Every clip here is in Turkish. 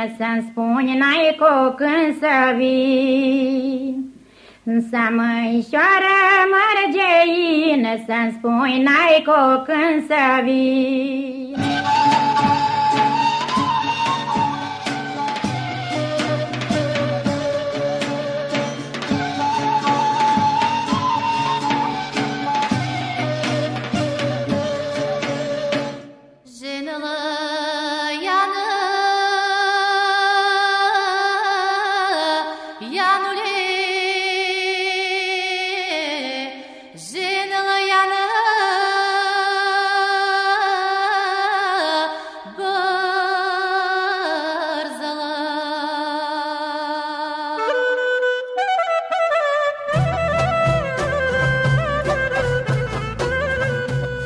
străină Să-mi spuni n-ai cu când să vii. Să măișoară mărgeină Să-mi spui n-ai cu când să vii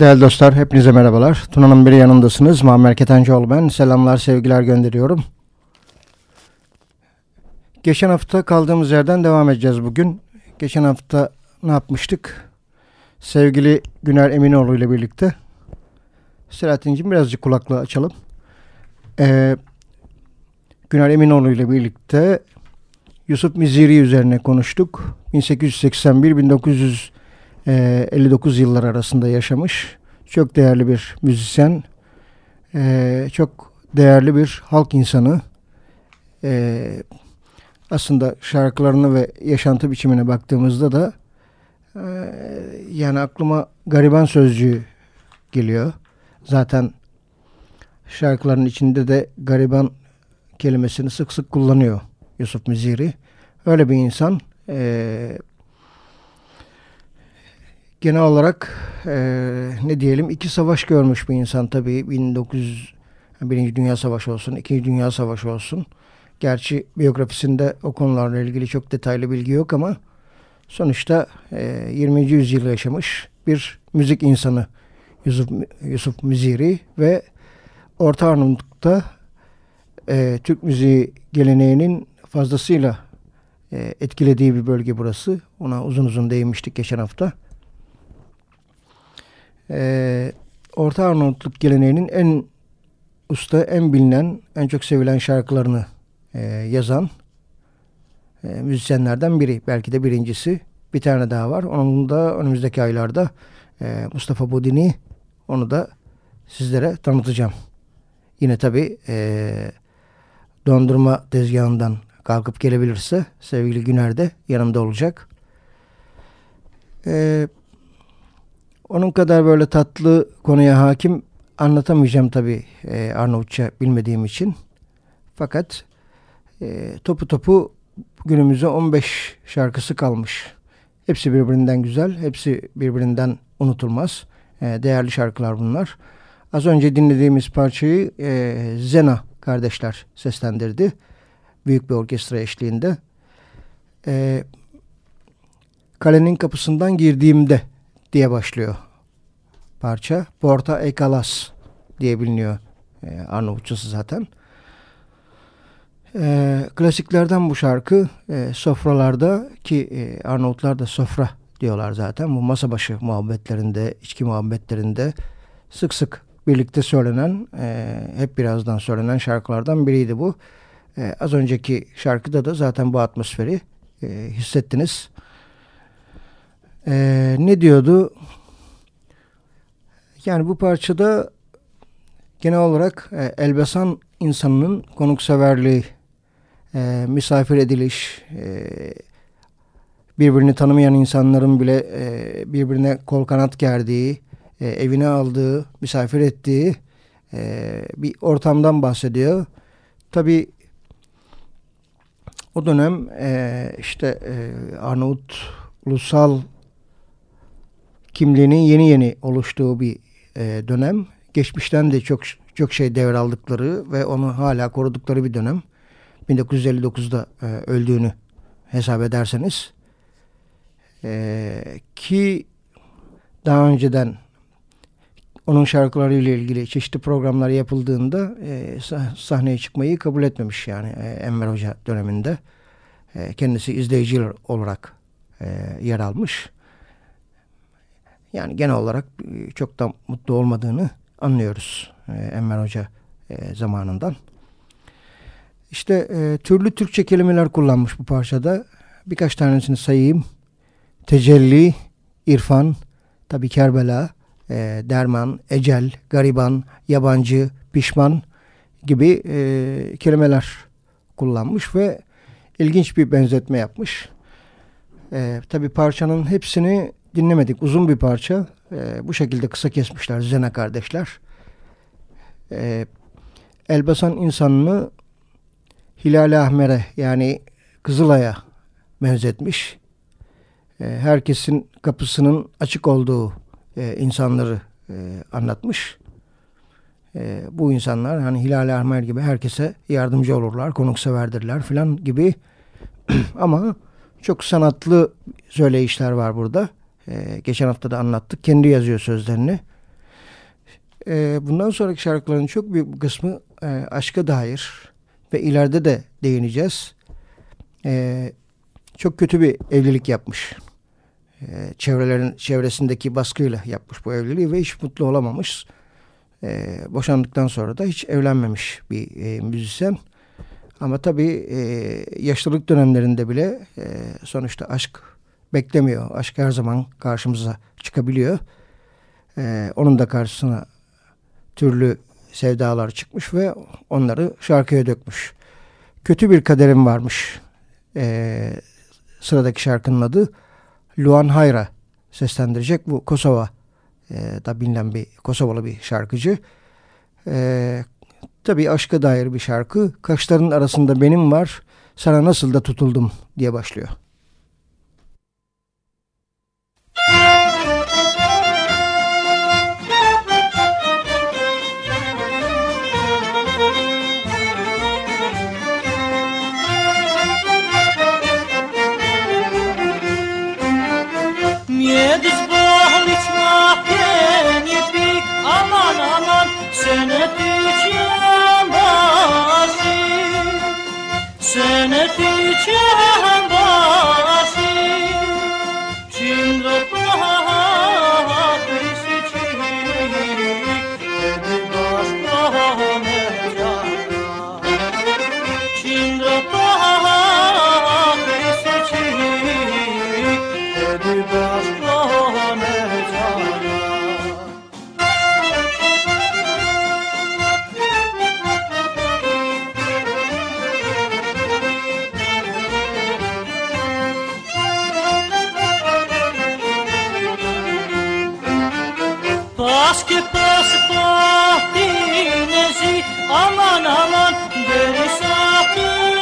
Değerli dostlar hepinize merhabalar. Tuna'nın bir yanındasınız. Muammer Ketencoğlu ben. Selamlar sevgiler gönderiyorum. Geçen hafta kaldığımız yerden devam edeceğiz bugün. Geçen hafta ne yapmıştık? Sevgili Güner Eminoğlu ile birlikte. Selahattin'cim birazcık kulaklığı açalım. Ee, Güner Eminoğlu ile birlikte Yusuf Miziri üzerine konuştuk. 1881-1900 59 yıllar arasında yaşamış. Çok değerli bir müzisyen. Çok değerli bir halk insanı. Aslında şarkılarını ve yaşantı biçimine baktığımızda da yani aklıma gariban sözcüğü geliyor. Zaten şarkıların içinde de gariban kelimesini sık sık kullanıyor Yusuf Miziri. Öyle bir insan. Eee genel olarak e, ne diyelim iki savaş görmüş bir insan tabii 1900 Birinci Dünya Savaşı olsun, İkinci Dünya Savaşı olsun. Gerçi biyografisinde o konularla ilgili çok detaylı bilgi yok ama sonuçta e, 20. yüzyıl yaşamış bir müzik insanı Yusuf, Yusuf Miziri ve Orta Arnavutluk'ta e, Türk müziği geleneğinin fazlasıyla e, etkilediği bir bölge burası. Ona uzun uzun değinmiştik geçen hafta. E, Orta Arnavutluk geleneğinin en usta, en bilinen, en çok sevilen şarkılarını e, yazan e, müzisyenlerden biri. Belki de birincisi. Bir tane daha var. Onun da önümüzdeki aylarda e, Mustafa Budini onu da sizlere tanıtacağım. Yine tabi e, dondurma tezgahından kalkıp gelebilirse sevgili Güner de yanımda olacak. E, onun kadar böyle tatlı konuya hakim anlatamayacağım tabi e, Arnavutça bilmediğim için. Fakat e, topu topu günümüze 15 şarkısı kalmış. Hepsi birbirinden güzel, hepsi birbirinden unutulmaz. E, değerli şarkılar bunlar. Az önce dinlediğimiz parçayı e, Zena kardeşler seslendirdi. Büyük bir orkestra eşliğinde. E, kalenin kapısından girdiğimde diye başlıyor parça. Porta Ekalas diye biliniyor e, Arnavutçası zaten. E, klasiklerden bu şarkı e, sofralarda ki e, Arnavutlar da sofra diyorlar zaten. Bu masa başı muhabbetlerinde, içki muhabbetlerinde sık sık birlikte söylenen, e, hep birazdan söylenen şarkılardan biriydi bu. E, az önceki şarkıda da zaten bu atmosferi e, hissettiniz. E, ne diyordu? Yani bu parçada genel olarak e, Elbasan insanının konukseverliği, e, misafir ediliş, e, birbirini tanımayan insanların bile e, birbirine kol kanat gerdiği, e, evine aldığı, misafir ettiği e, bir ortamdan bahsediyor. Tabi o dönem e, işte e, Arnavut ulusal kimliğinin yeni yeni oluştuğu bir e, dönem. Geçmişten de çok çok şey devraldıkları ve onu hala korudukları bir dönem. 1959'da e, öldüğünü hesap ederseniz e, ki daha önceden onun şarkılarıyla ilgili çeşitli programlar yapıldığında e, sahneye çıkmayı kabul etmemiş yani e, Enver Hoca döneminde. E, kendisi izleyici olarak e, yer almış. Yani genel olarak e, çok da mutlu olmadığını anlıyoruz e, Enver Hoca e, zamanından. İşte türlü Türkçe kelimeler kullanmış bu parçada. Birkaç tanesini sayayım. Tecelli, irfan, tabi Kerbela, derman, ecel, gariban, yabancı, pişman gibi kelimeler kullanmış ve ilginç bir benzetme yapmış. Tabi parçanın hepsini dinlemedik. Uzun bir parça. E, bu şekilde kısa kesmişler Zena kardeşler. E, Elbasan insanını Hilal Ahmer'e yani Kızılay'a benzetmiş. E, herkesin kapısının açık olduğu e, insanları e, anlatmış. E, bu insanlar hani Hilal Ahmer gibi herkese yardımcı olurlar, konukseverdirler filan gibi. Ama çok sanatlı söyleyişler var burada. E, geçen hafta da anlattık. Kendi yazıyor sözlerini. E, bundan sonraki şarkıların çok büyük bir kısmı e, aşka dair ve ileride de değineceğiz. E, çok kötü bir evlilik yapmış. Çevrelerin çevresindeki baskıyla yapmış bu evliliği ve hiç mutlu olamamış. Boşandıktan sonra da hiç evlenmemiş bir e, müzisyen. Ama tabii e, yaşlılık dönemlerinde bile sonuçta aşk beklemiyor. Aşk her zaman karşımıza çıkabiliyor. Ee, onun da karşısına türlü sevdalar çıkmış ve onları şarkıya dökmüş. Kötü bir kaderim varmış. Ee, sıradaki şarkının adı Luan Hayra seslendirecek. Bu Kosova e, da bilinen bir Kosovalı bir şarkıcı. E, tabii aşka dair bir şarkı. Kaşların arasında benim var. Sana nasıl da tutuldum diye başlıyor. Aman Bas ki pasaportinizi şey. aman aman geri satın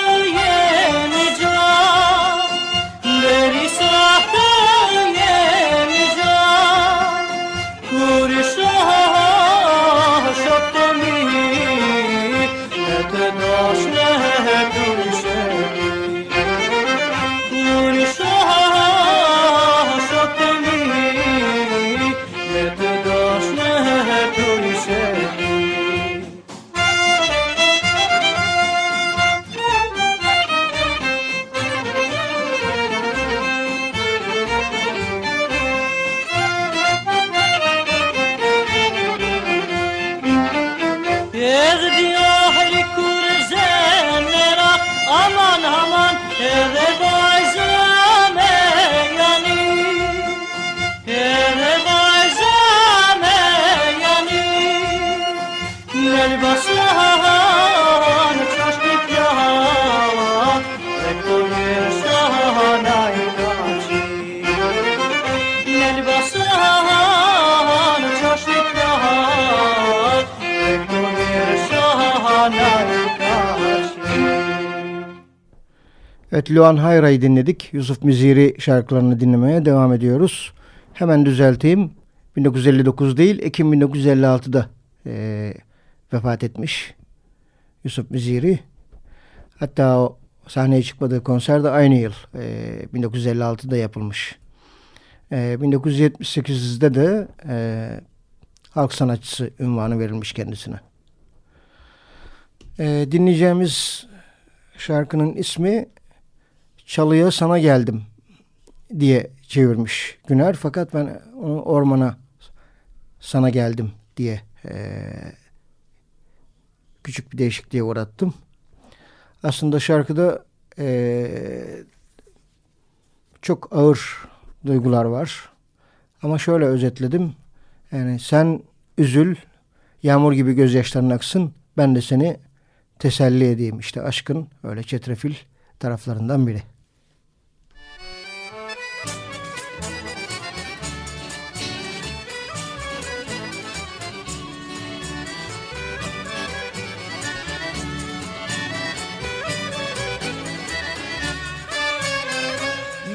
Evet Luan Hayra'yı dinledik. Yusuf Miziri şarkılarını dinlemeye devam ediyoruz. Hemen düzelteyim. 1959 değil Ekim 1956'da e, vefat etmiş Yusuf Miziri. Hatta o sahneye çıkmadığı konser de aynı yıl e, 1956'da yapılmış. E, 1978'de de e, halk sanatçısı ünvanı verilmiş kendisine. E, dinleyeceğimiz şarkının ismi Çalıya Sana Geldim diye çevirmiş Güner. Fakat ben onu ormana sana geldim diye e, küçük bir değişikliğe uğrattım. Aslında şarkıda e, çok ağır duygular var. Ama şöyle özetledim. Yani sen üzül, yağmur gibi gözyaşların aksın. Ben de seni teselli edeyim. İşte aşkın öyle çetrefil taraflarından biri.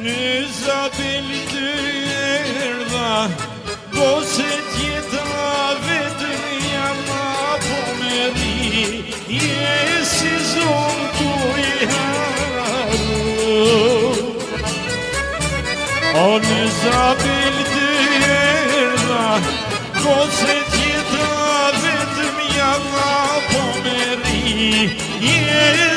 Nüzabildirda Doset yetavet yana pomeri Yesiz oldu iharu O nüzabildirda Doset yetavet yana pomeri Yesiz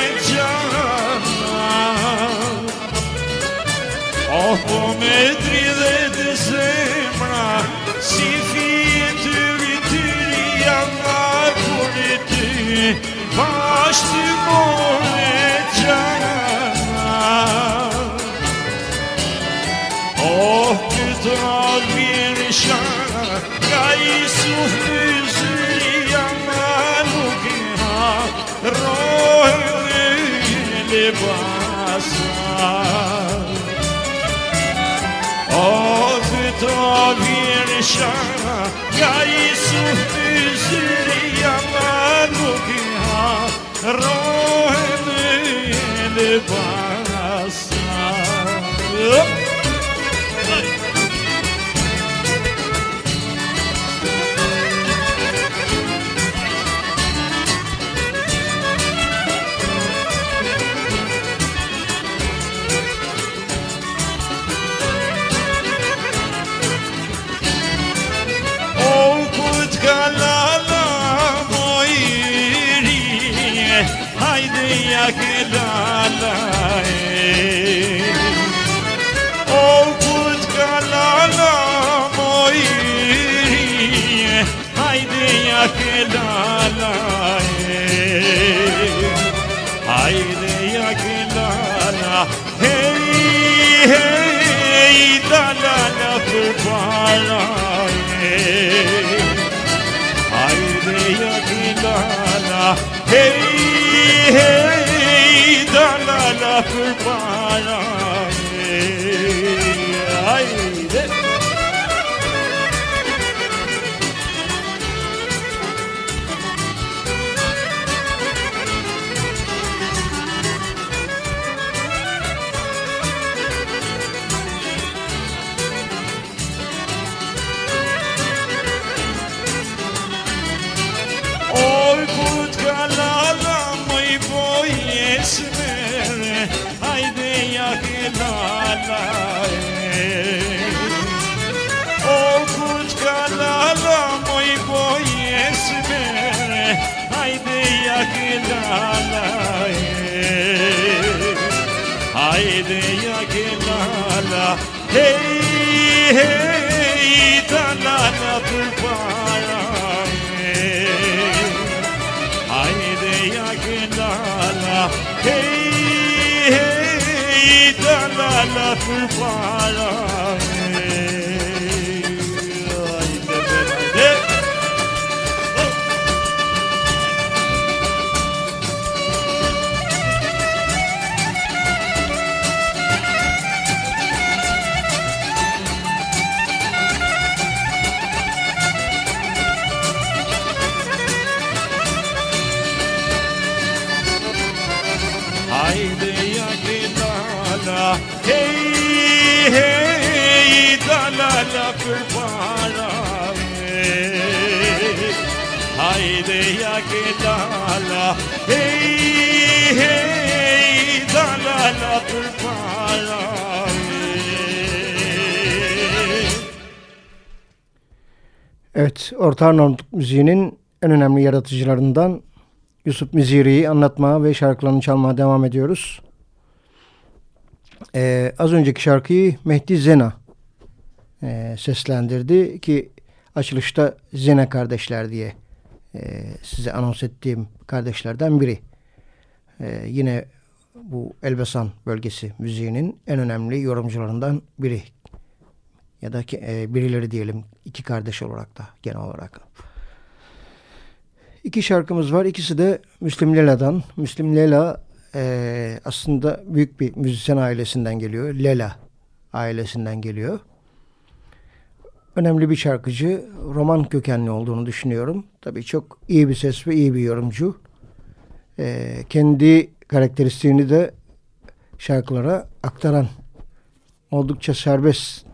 Oh, me tri dhe të zemra Si fjetëri tyri jam markur e ty Pashtimon e qana Oh, këtë ratë vjerë shana Ka i sufë zëri jam markur e ha Rohe dhe në lebar bir şarkı Yusuf müziği amalukiha Rohini libasa Hey hey Evet, Orta Arnavut müziğinin en önemli yaratıcılarından Yusuf Miziri'yi anlatmaya ve şarkılarını çalmaya devam ediyoruz. Ee, az önceki şarkıyı Mehdi Zena e, seslendirdi ki açılışta Zena kardeşler diye e, size anons ettiğim kardeşlerden biri. E, yine bu Elbasan bölgesi müziğinin en önemli yorumcularından biri. Ya da e, birileri diyelim iki kardeş olarak da genel olarak. İki şarkımız var. İkisi de Müslüm Lela'dan. Müslüm Lela e, aslında büyük bir müzisyen ailesinden geliyor. Lela ailesinden geliyor. önemli bir şarkıcı. Roman kökenli olduğunu düşünüyorum. Tabii çok iyi bir ses ve iyi bir yorumcu. Ee, kendi karakteristiğini de şarkılara aktaran oldukça serbest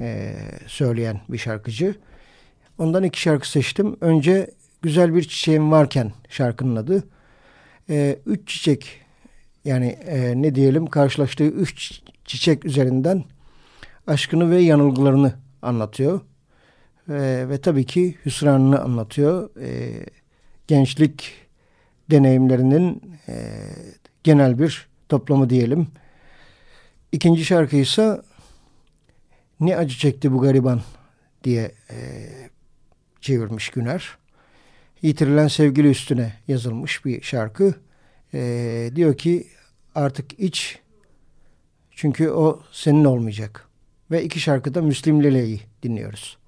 e, söyleyen bir şarkıcı. Ondan iki şarkı seçtim. Önce Güzel Bir Çiçeğim Varken şarkının adı. E, üç çiçek yani e, ne diyelim karşılaştığı üç çiçek üzerinden aşkını ve yanılgılarını anlatıyor. E, ve tabii ki hüsranını anlatıyor. E, gençlik deneyimlerinin e, genel bir toplamı diyelim. İkinci şarkı ise Ne acı çekti bu gariban diye e, çevirmiş Güner. Yitirilen sevgili üstüne yazılmış bir şarkı. E, diyor ki artık iç çünkü o senin olmayacak. Ve iki şarkıda Müslim Lele'yi dinliyoruz.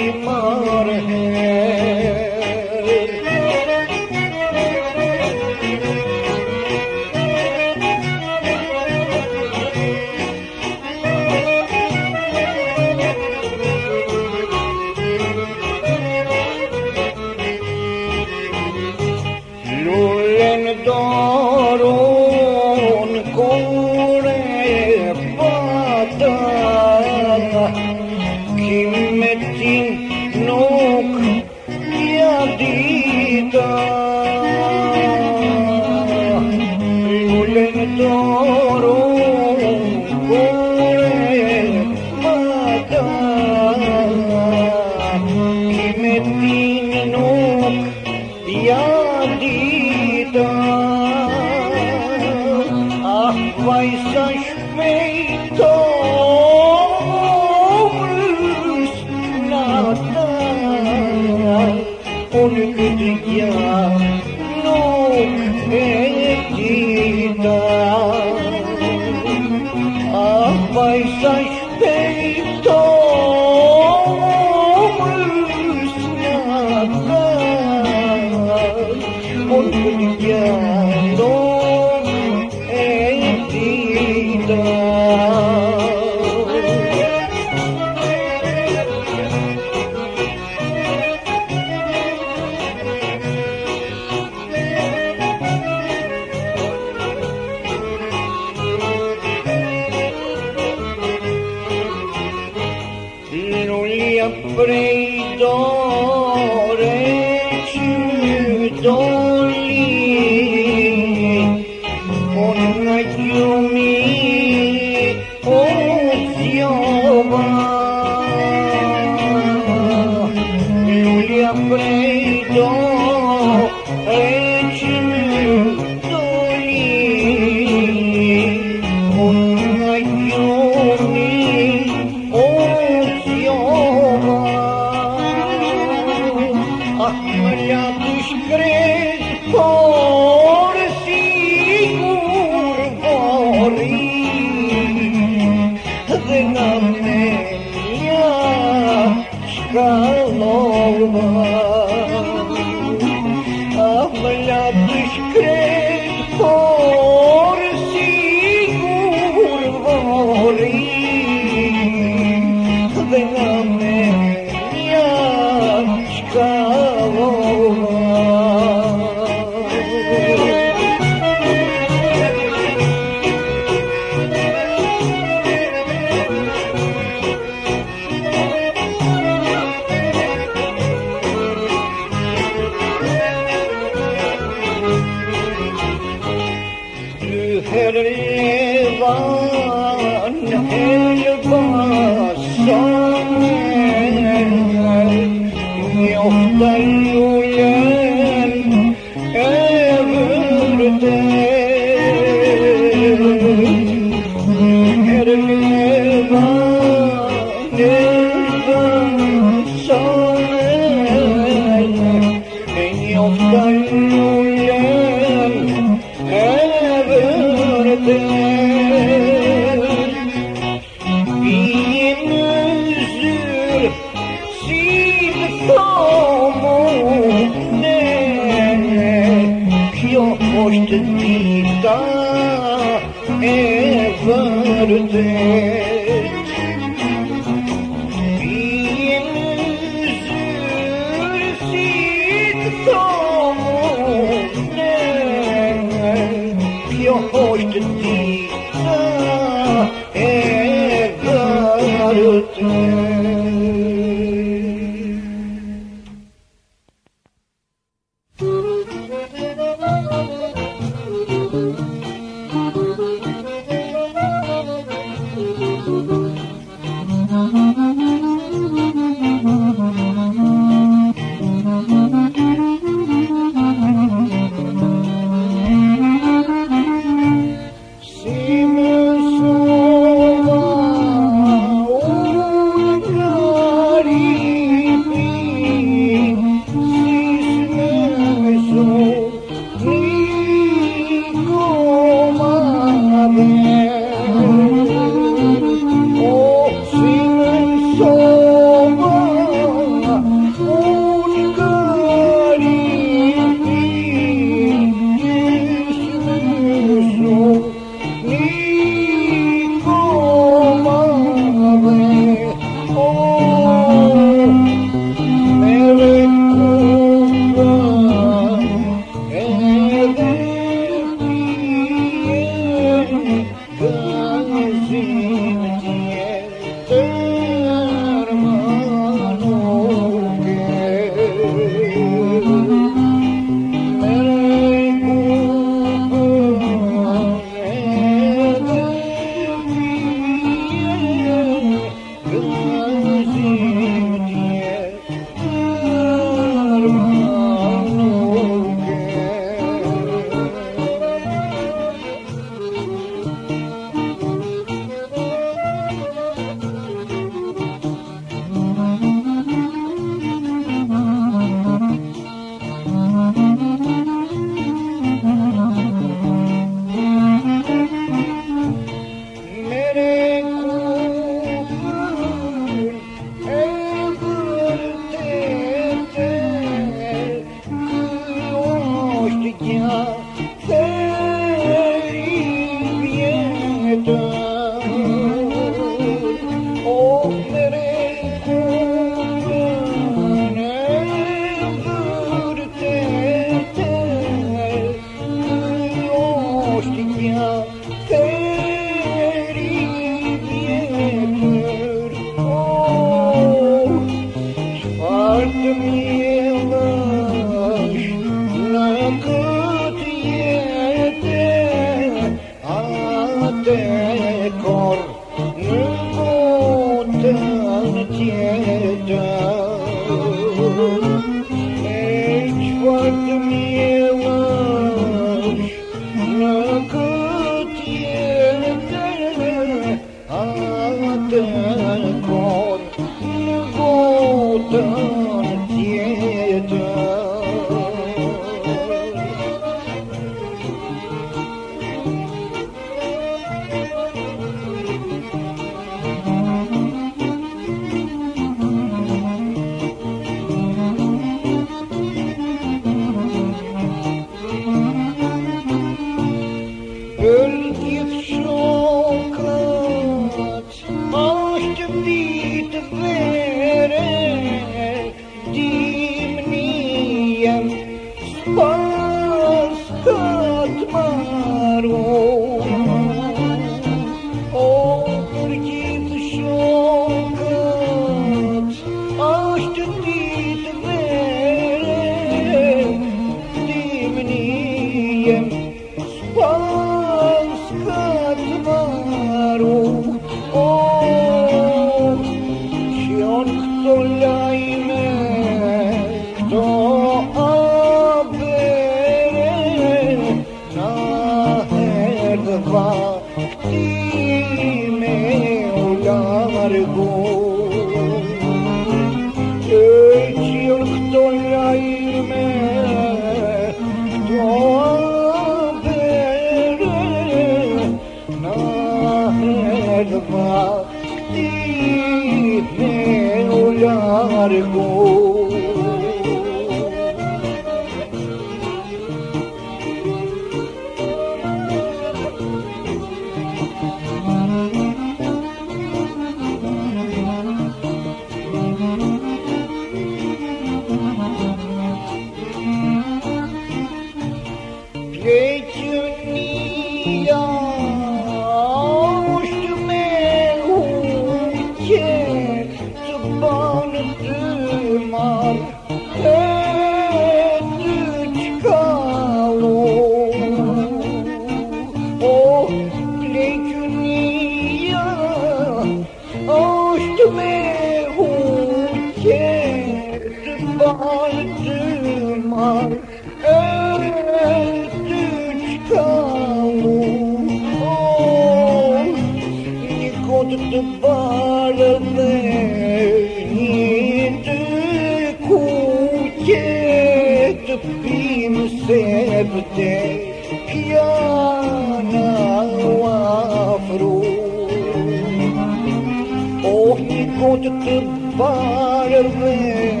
Och ni går till varven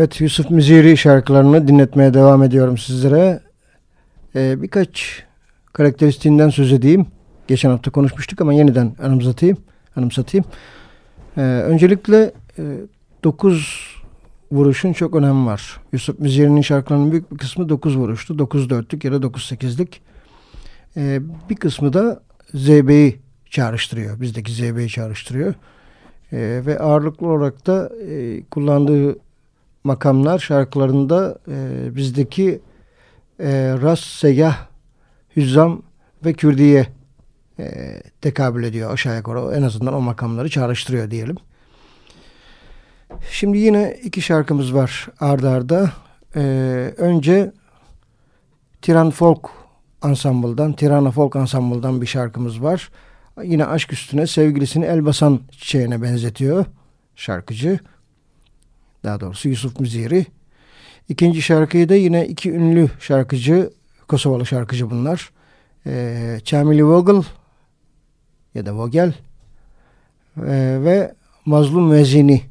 Evet Yusuf Müziri şarkılarını dinletmeye devam ediyorum sizlere. Ee, birkaç karakteristiğinden söz edeyim. Geçen hafta konuşmuştuk ama yeniden anımsatayım. anımsatayım. Ee, öncelikle 9 vuruşun çok önemi var. Yusuf Müziri'nin şarkılarının büyük bir kısmı 9 vuruştu. 9-4'lük ya da 9-8'lik. Ee, bir kısmı da ZB'yi çağrıştırıyor. Bizdeki ZB'yi çağrıştırıyor. Ee, ve ağırlıklı olarak da e, kullandığı makamlar şarkılarında e, bizdeki e, Ras, Segah, Hüzzam ve Kürdiye e, tekabül ediyor aşağı yukarı. En azından o makamları çağrıştırıyor diyelim. Şimdi yine iki şarkımız var ardarda. Arda. E, önce Tiran Folk Ensemble'dan, Tirana Folk Ensemble'dan bir şarkımız var. Yine aşk üstüne sevgilisini Elbasan çiçeğine benzetiyor şarkıcı. Daha doğrusu Yusuf Müziri. İkinci şarkıyı da yine iki ünlü şarkıcı, Kosovalı şarkıcı bunlar. Ee, Çamili Vogel ya da Vogel ee, ve Mazlum Müezzini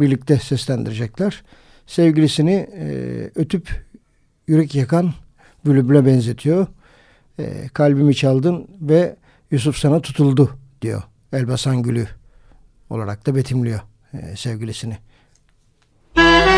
birlikte seslendirecekler. Sevgilisini e, ötüp yürek yakan bülbüle benzetiyor. E, kalbimi çaldın ve Yusuf sana tutuldu diyor. Elbasan Gülü olarak da betimliyor e, sevgilisini. Mm-hmm.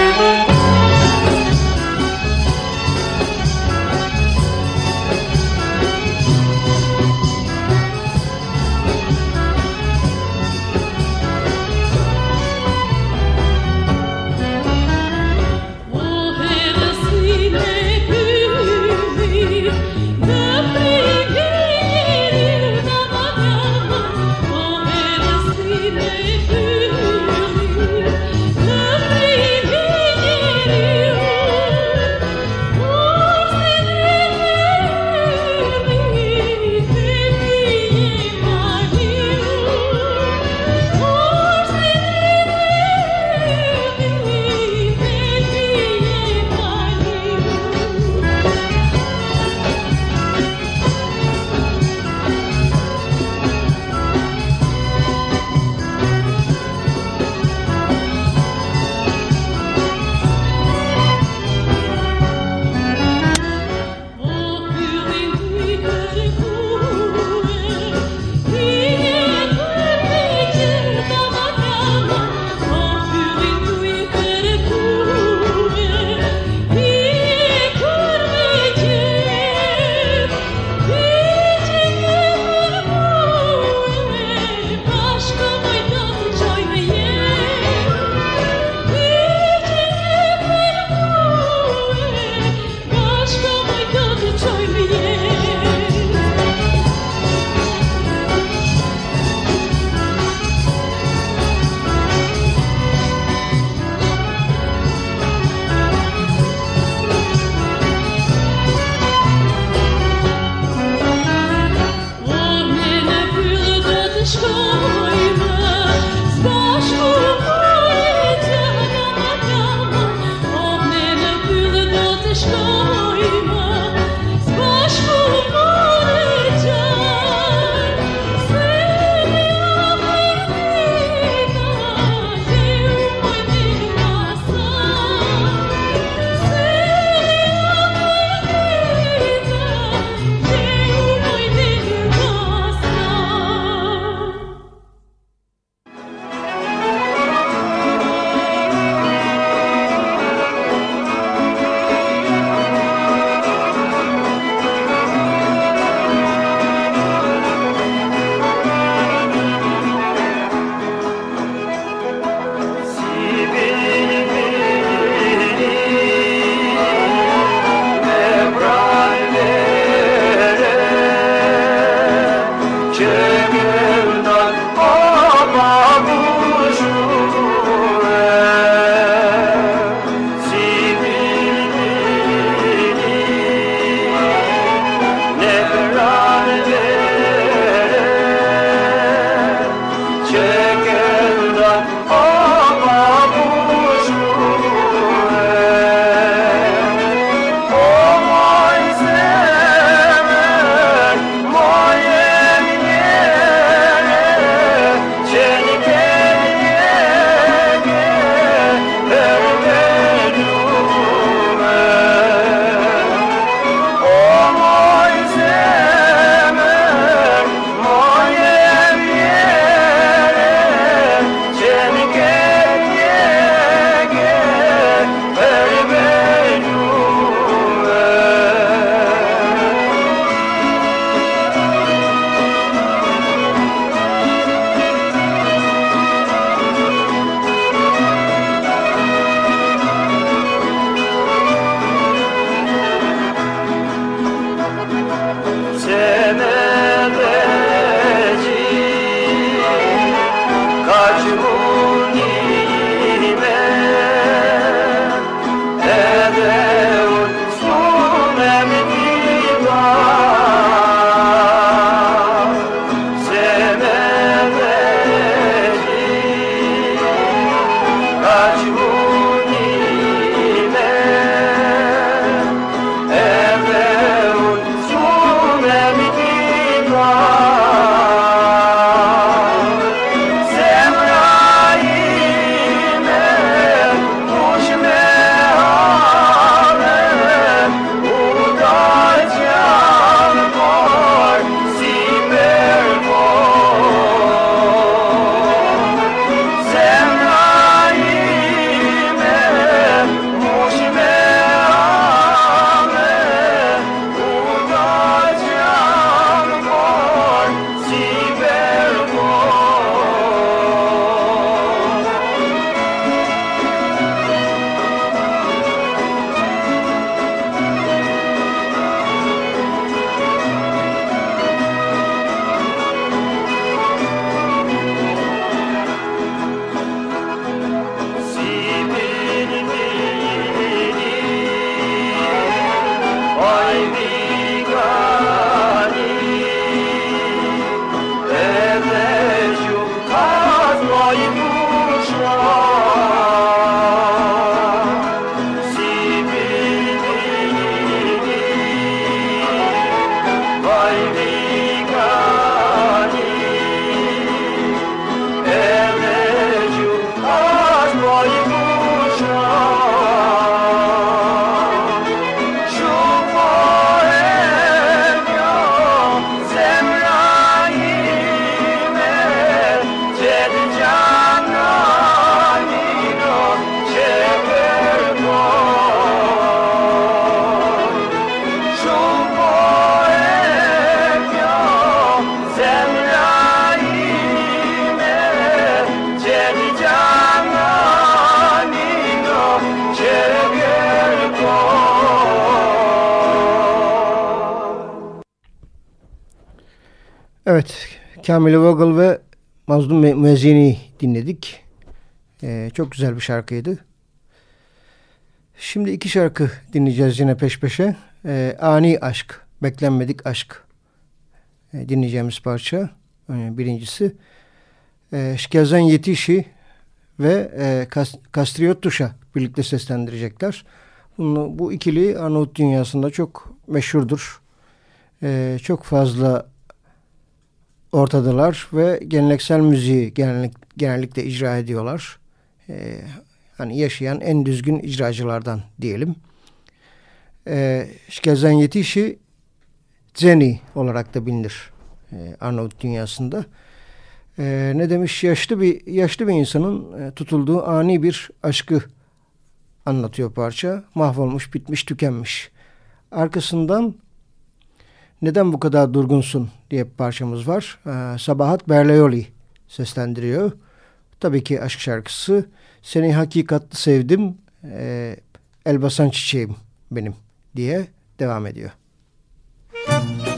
Kamil Vogel ve Mazlum Müezzini dinledik. Ee, çok güzel bir şarkıydı. Şimdi iki şarkı dinleyeceğiz yine peş peşe. Ee, Ani Aşk, Beklenmedik Aşk ee, dinleyeceğimiz parça. Ee, birincisi. Ee, Şkezan Yetişi ve e, Kastriotuş'a birlikte seslendirecekler. Bunu, bu ikili Arnavut dünyasında çok meşhurdur. Ee, çok fazla ortadalar ve geleneksel müziği genellik, genellikle icra ediyorlar. Ee, hani yaşayan en düzgün icracılardan diyelim. Ee, Şkezen Yetişi Zeni olarak da bilinir ee, Arnavut dünyasında. Ee, ne demiş? Yaşlı bir yaşlı bir insanın e, tutulduğu ani bir aşkı anlatıyor parça. Mahvolmuş, bitmiş, tükenmiş. Arkasından neden bu kadar durgunsun diye bir parçamız var. Ee, Sabahat Berlayoli seslendiriyor. Tabii ki aşk şarkısı. Seni hakikatli sevdim. Ee, Elbasan çiçeğim benim diye devam ediyor. Müzik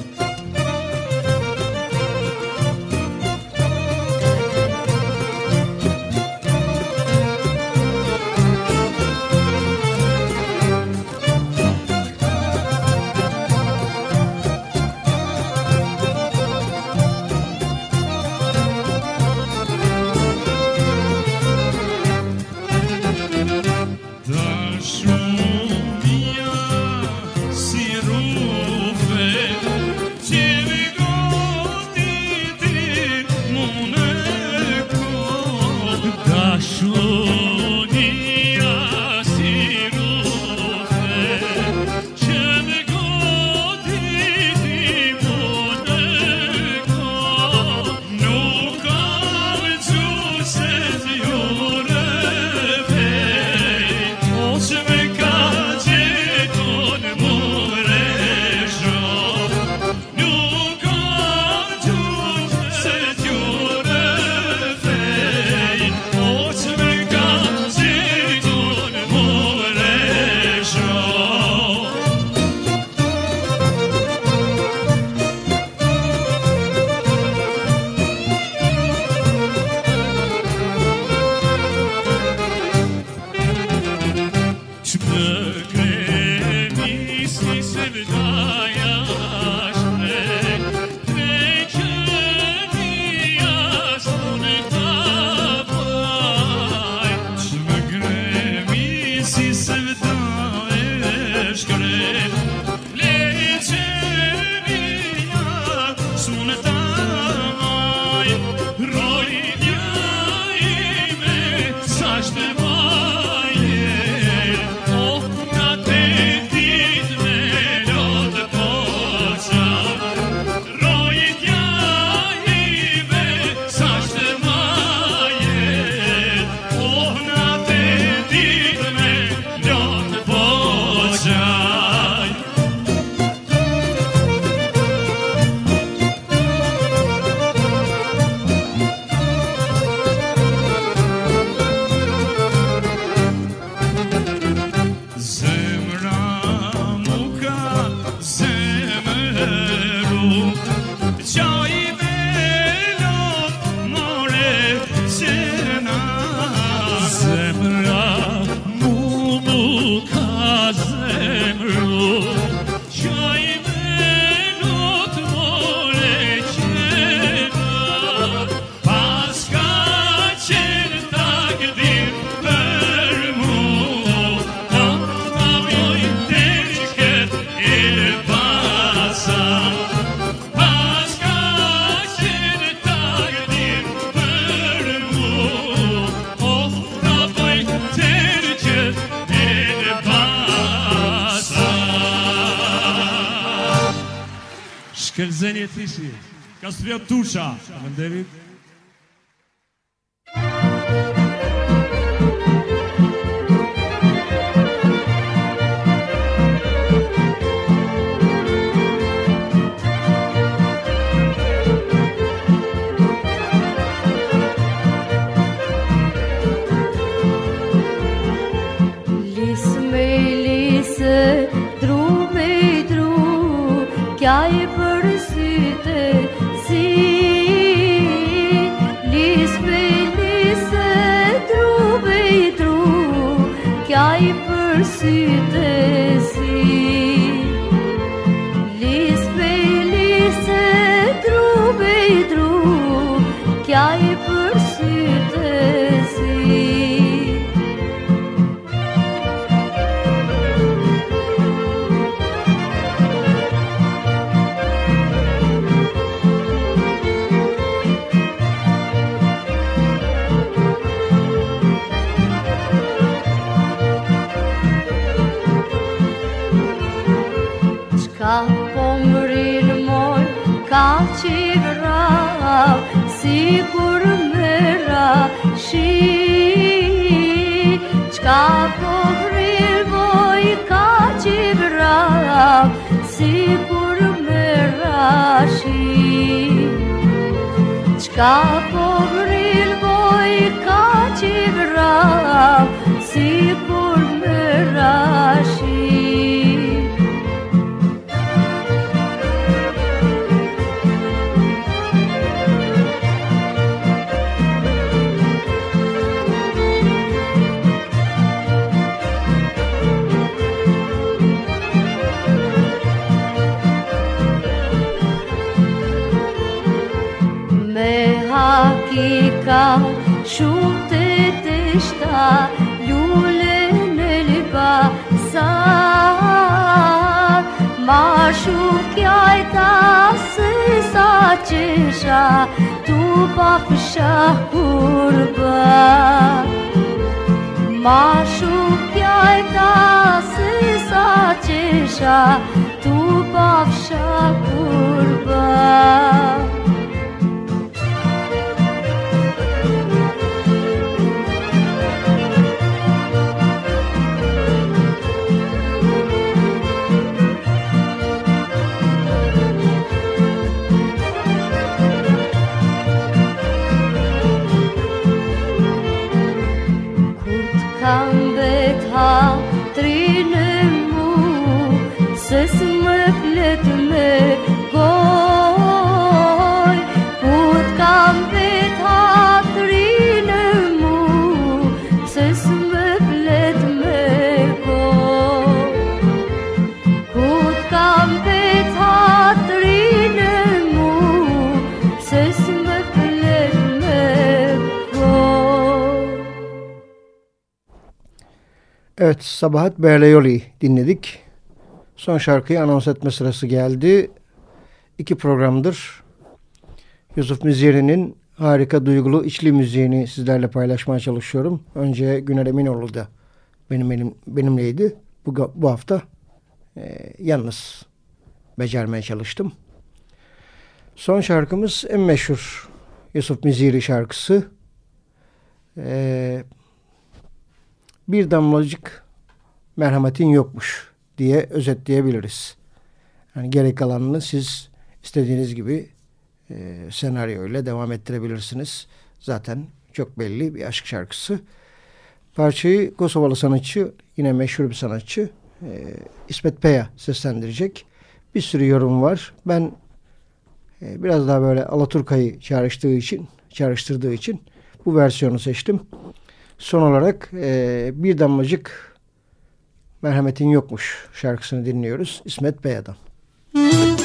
Ka sfjet tusha. Faleminderit. Šta pohrimo i ka që brak Si kur me rashi. Qka pohrimo i ka që brak Si kur me rashi. șta Şurteteşta Lulenelba Sar Maşukyayta Sısa çeşa Tupa fışa kurba Maşukyayta Sısa çeşa Tupa fışa kurba Evet Sabahat Berleyoli dinledik. Son şarkıyı anons etme sırası geldi. İki programdır Yusuf Müziri'nin harika duygulu içli müziğini sizlerle paylaşmaya çalışıyorum. Önce Güner Eminoğlu da benim elim, benimleydi. Bu, bu hafta e, yalnız becermeye çalıştım. Son şarkımız en meşhur Yusuf Müziri şarkısı. Eee bir damlacık merhametin yokmuş diye özetleyebiliriz. Yani gerek kalanını siz istediğiniz gibi e, senaryoyla devam ettirebilirsiniz. Zaten çok belli bir aşk şarkısı. Parçayı Kosovalı sanatçı, yine meşhur bir sanatçı e, İsmet Peya seslendirecek. Bir sürü yorum var. Ben e, biraz daha böyle Alaturka'yı çağrıştığı için, çağrıştırdığı için bu versiyonu seçtim. Son olarak e, bir damlacık merhametin yokmuş şarkısını dinliyoruz İsmet Bey'den. Müzik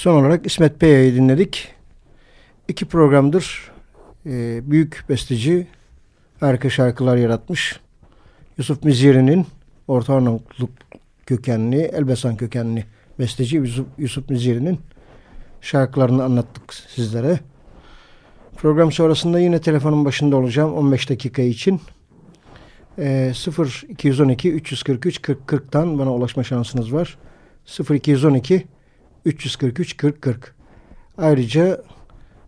son olarak İsmet Bey'i dinledik. İki programdır e, büyük besteci harika şarkılar yaratmış. Yusuf Miziri'nin Orta Arnavutluk kökenli, Elbasan kökenli besteci Yusuf, Yusuf Miziri'nin şarkılarını anlattık sizlere. Program sonrasında yine telefonun başında olacağım 15 dakika için. E, 0 212 343 40 40'tan bana ulaşma şansınız var. 0 212 343 40 40. Ayrıca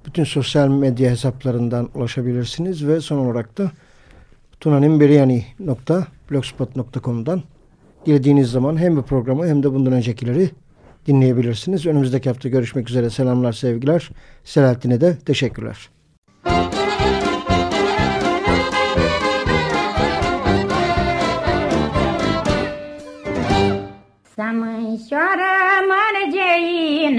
bütün sosyal medya hesaplarından ulaşabilirsiniz ve son olarak da tunanimberiyani.blogspot.com'dan dilediğiniz zaman hem bu programı hem de bundan öncekileri dinleyebilirsiniz. Önümüzdeki hafta görüşmek üzere. Selamlar, sevgiler. Selahattin'e de teşekkürler.